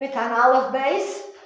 met een half bijs.